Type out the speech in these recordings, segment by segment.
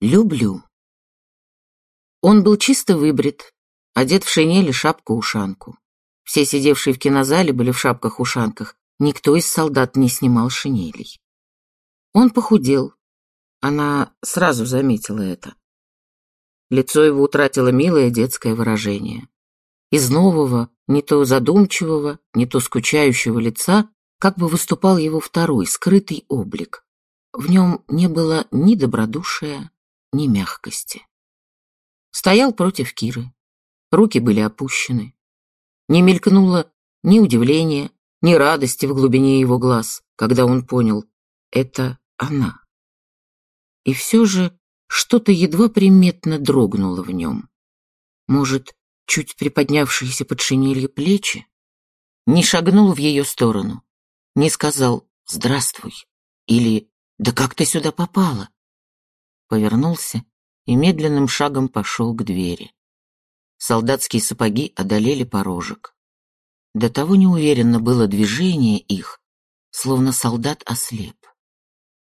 Люблю. Он был чисто выбрит, одет в шинель и шапку-ушанку. Все сидевшие в кинозале были в шапках-ушанках, никто из солдат не снимал шинелей. Он похудел. Она сразу заметила это. Лицо его утратило милое детское выражение. Из нового, не то задумчивого, не то скучающего лица как бы выступал его второй, скрытый облик. В нем не было ни добродушия, ни мягкости. Стоял против Киры. Руки были опущены. Не мелькнуло ни удивления, ни радости в глубине его глаз, когда он понял — это она. И все же что-то едва приметно дрогнуло в нем. Может, чуть приподнявшиеся под шинелью плечи? Не шагнул в ее сторону, не сказал «здравствуй» или «да как ты сюда попала?» Повернулся и медленным шагом пошел к двери. Солдатские сапоги одолели порожек. До того неуверенно было движение их, словно солдат ослеп.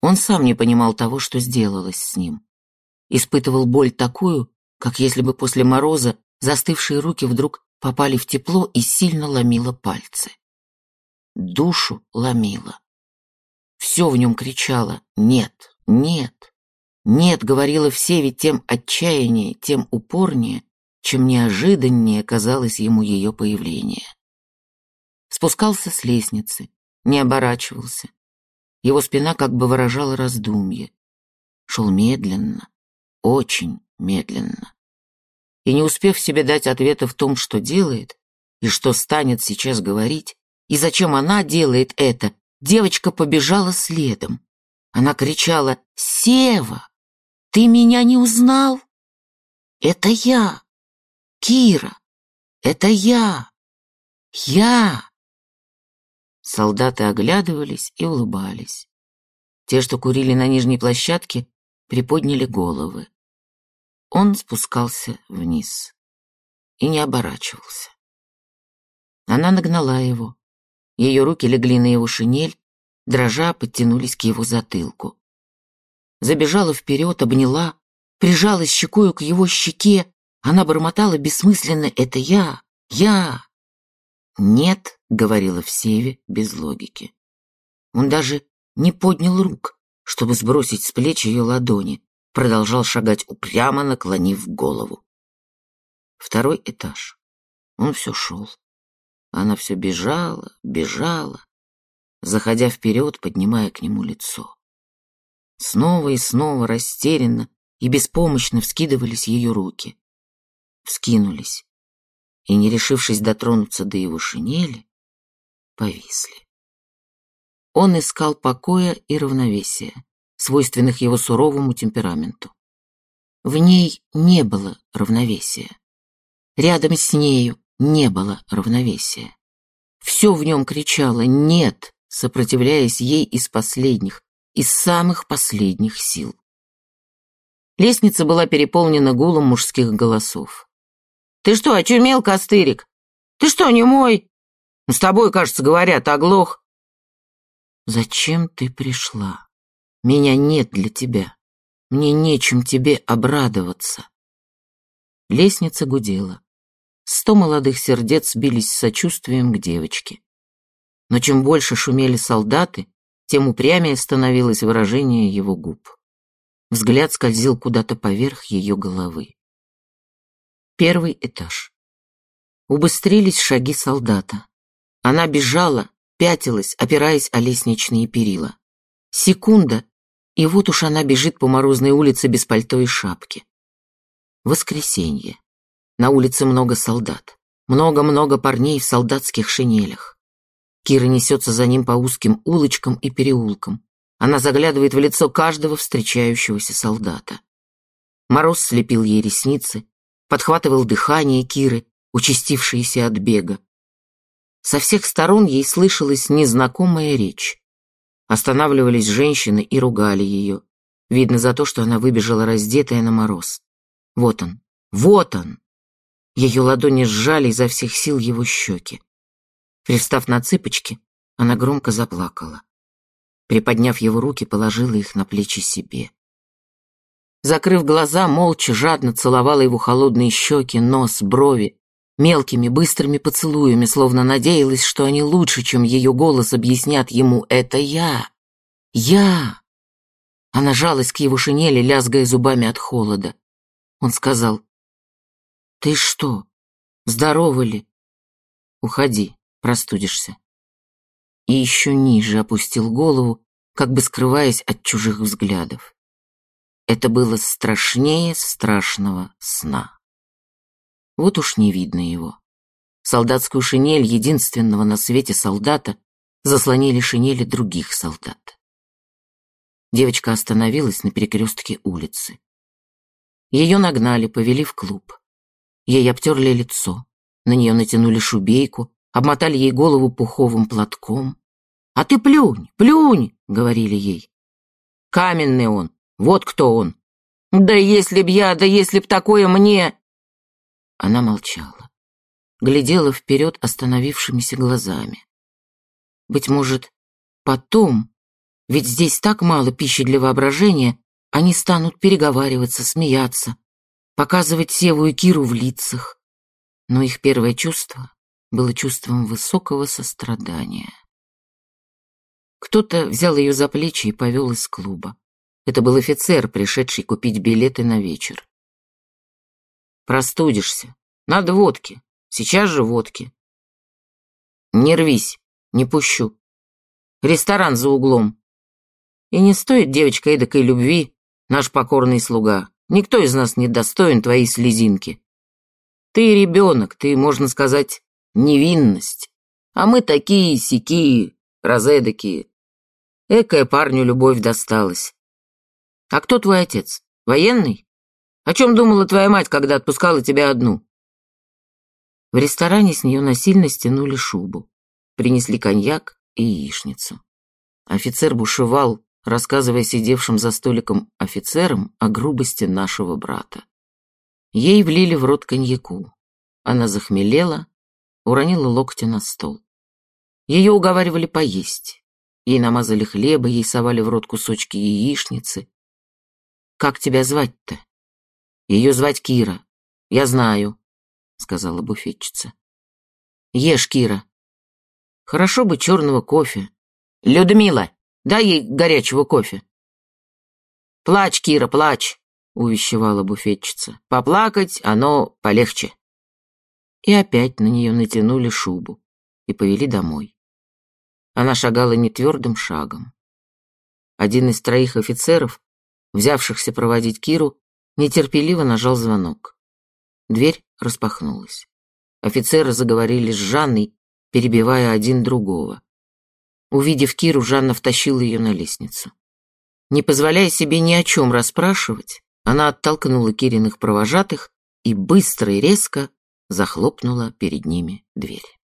Он сам не понимал того, что сделалось с ним. Испытывал боль такую, как если бы после мороза застывшие руки вдруг попали в тепло и сильно ломило пальцы душу ломило. Все в нем кричало «нет, нет». «Нет», — говорила все, ведь тем отчаяннее, тем упорнее, чем неожиданнее казалось ему ее появление. Спускался с лестницы, не оборачивался. Его спина как бы выражала раздумье. Шел медленно, очень медленно. И не успев себе дать ответа в том, что делает и что станет сейчас говорить, и зачем она делает это, девочка побежала следом. Она кричала «Сева, ты меня не узнал? Это я, Кира, это я, я!» Солдаты оглядывались и улыбались. Те, что курили на нижней площадке, приподняли головы. Он спускался вниз и не оборачивался. Она нагнала его. Ее руки легли на его шинель, дрожа подтянулись к его затылку. Забежала вперед, обняла, прижалась щекою к его щеке. Она бормотала бессмысленно «Это я! Я!» «Нет», — говорила в Севе без логики. Он даже не поднял рук, чтобы сбросить с плеч ее ладони, продолжал шагать упрямо, наклонив голову. Второй этаж. Он все шел. Она все бежала, бежала, заходя вперед, поднимая к нему лицо. Снова и снова растерянно и беспомощно вскидывались ее руки. Вскинулись и, не решившись дотронуться до его шинели, повисли. Он искал покоя и равновесия, свойственных его суровому темпераменту. В ней не было равновесия. Рядом с нею не было равновесия. Все в нем кричало «нет», сопротивляясь ей из последних, из самых последних сил. Лестница была переполнена гулом мужских голосов. «Ты что, очумел, Костырик? Ты что, не мой? С тобой, кажется, говорят, оглох». «Зачем ты пришла? Меня нет для тебя. Мне нечем тебе обрадоваться». Лестница гудела. Сто молодых сердец бились с сочувствием к девочке. Но чем больше шумели солдаты, тем упрямее становилось выражение его губ. Взгляд скользил куда-то поверх ее головы. Первый этаж. Убыстрились шаги солдата. Она бежала, пятилась, опираясь о лестничные перила. Секунда, и вот уж она бежит по морозной улице без пальто и шапки. Воскресенье. На улице много солдат. Много-много парней в солдатских шинелях. Кира несется за ним по узким улочкам и переулкам. Она заглядывает в лицо каждого встречающегося солдата. Мороз слепил ей ресницы, подхватывал дыхание Киры, участившееся от бега. Со всех сторон ей слышалась незнакомая речь. Останавливались женщины и ругали ее. Видно за то, что она выбежала раздетая на мороз. Вот он, вот он! Ее ладони сжали изо всех сил его щеки. Пристав на цыпочки, она громко заплакала. Приподняв его руки, положила их на плечи себе. закрыв глаза, молча, жадно целовала его холодные щеки, нос, брови, мелкими, быстрыми поцелуями, словно надеялась, что они лучше, чем ее голос объяснят ему «это я». «Я!» Она жалась к его шинели, лязгая зубами от холода. Он сказал, «Ты что, здорова ли? Уходи, простудишься». И еще ниже опустил голову, как бы скрываясь от чужих взглядов. Это было страшнее страшного сна. Вот уж не видно его. Солдатскую шинель единственного на свете солдата заслонили шинели других солдат. Девочка остановилась на перекрестке улицы. Ее нагнали, повели в клуб. Ей обтерли лицо, на нее натянули шубейку, обмотали ей голову пуховым платком. «А ты плюнь, плюнь!» — говорили ей. «Каменный он, вот кто он! Да если б я, да если б такое мне...» Она молчала, глядела вперед остановившимися глазами. Быть может, потом, ведь здесь так мало пищи для воображения, они станут переговариваться, смеяться, показывать Севу и Киру в лицах. Но их первое чувство было чувством высокого сострадания. Кто-то взял ее за плечи и повел из клуба. Это был офицер, пришедший купить билеты на вечер. «Простудишься. Надо водки. Сейчас же водки». «Не рвись, не пущу. Ресторан за углом. И не стоит, девочка, эдакой любви, наш покорный слуга. Никто из нас не достоин твоей слезинки. Ты ребенок, ты, можно сказать, невинность. А мы такие, сякие, разэдакие. Экая парню любовь досталась. А кто твой отец? Военный? О чем думала твоя мать, когда отпускала тебя одну? В ресторане с нее насильно стянули шубу. Принесли коньяк и яичницу. Офицер бушевал, рассказывая сидевшим за столиком офицерам о грубости нашего брата. Ей влили в рот коньяку. Она захмелела, уронила локти на стол. Ее уговаривали поесть. Ей намазали хлеба, ей совали в рот кусочки яичницы. «Как тебя звать-то?» «Ее звать Кира. Я знаю», — сказала буфетчица. «Ешь, Кира. Хорошо бы черного кофе. Людмила, дай ей горячего кофе». «Плачь, Кира, плачь», — увещевала буфетчица. «Поплакать оно полегче». И опять на нее натянули шубу и повели домой. Она шагала нетвердым шагом. Один из троих офицеров, взявшихся проводить Киру, нетерпеливо нажал звонок. Дверь распахнулась. Офицеры заговорили с Жанной, перебивая один другого. Увидев Киру, Жанна втащила ее на лестницу. Не позволяя себе ни о чем расспрашивать, она оттолкнула Кириных провожатых и быстро и резко захлопнула перед ними дверь.